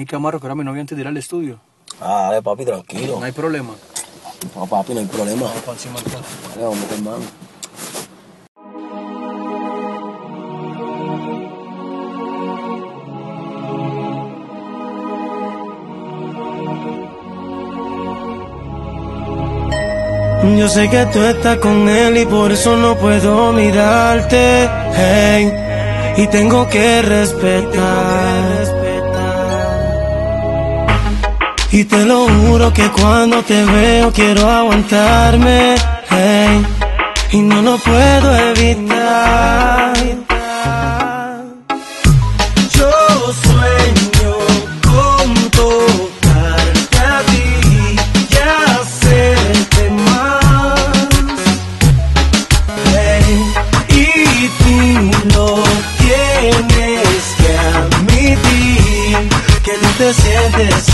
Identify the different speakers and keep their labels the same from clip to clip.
Speaker 1: Y que ahora mi novia antes de ir al estudio.
Speaker 2: Ah, dale, papi, tranquilo.
Speaker 1: No hay problema.
Speaker 2: No, papi, no hay problema.
Speaker 1: Vamos pa' encima entonces.
Speaker 2: Dale, vamos, hermano.
Speaker 3: Yo sé que tú estás con él y por eso no puedo mirarte. Hey, y tengo que respetar. Y te lo juro que cuando te veo quiero aguantarme. Hey, y no lo puedo evitar. Te sientes.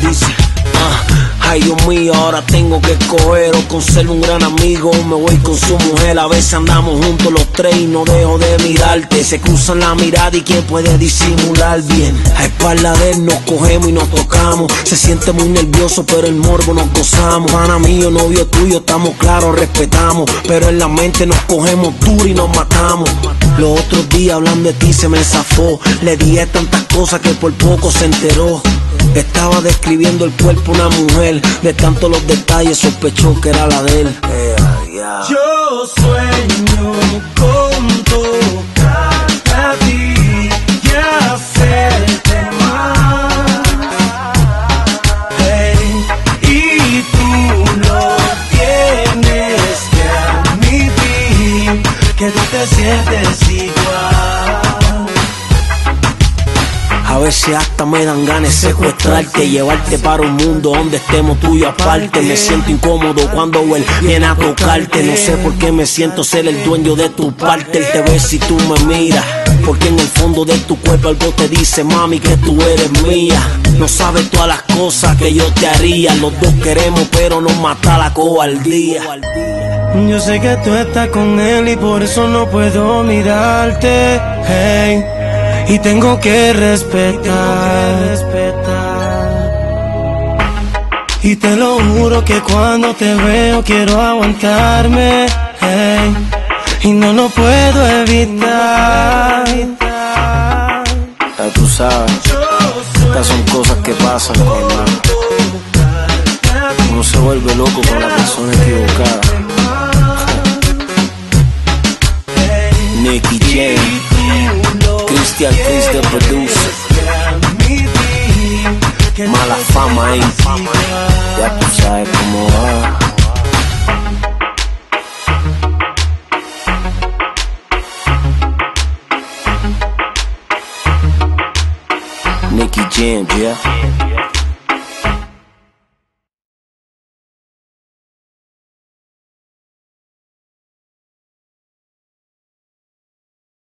Speaker 2: Dice, ah, ay Dios mío, ahora tengo que escoger o conservo un gran amigo me voy con su mujer. A veces andamos juntos los tres y no dejo de mirarte. Se cruzan la mirada y quién puede disimular bien. A espalda de él nos cogemos y nos tocamos. Se siente muy nervioso, pero el morbo nos gozamos. Pana mío, novio tuyo, estamos claros, respetamos. Pero en la mente nos cogemos duro y nos matamos. Los otros días hablando de ti se me zafó. Le dije tantas cosas que por poco se enteró. Estaba describiendo el cuerpo una mujer, de tanto los detalles sospechó que era la de él.
Speaker 3: Yo sueño que tú te sientes igual.
Speaker 2: A veces hasta me dan ganas de secuestrarte, llevarte para un mundo donde estemos tú y yo aparte. Me siento incómodo cuando él viene a tocarte. No sé por qué me siento ser el dueño de tu parte. Él te ve si tú me miras. Porque en el fondo de tu cuerpo algo te dice, mami, que tú eres mía. No sabes todas las cosas que yo te haría. Los dos queremos, pero nos mata la cobardía.
Speaker 3: Yo sé que tú estás con él y por eso no puedo mirarte. Hey, y tengo que respetar. Y te lo juro que cuando te veo quiero aguantarme. Hey, y no lo puedo evitar.
Speaker 2: Ya tú sabes, estas son cosas que pasan, hermano. Uno se vuelve loco con la persona equivocada. The producer, mala fama, eh. Ya cómo va. Nicky Jam, yeah.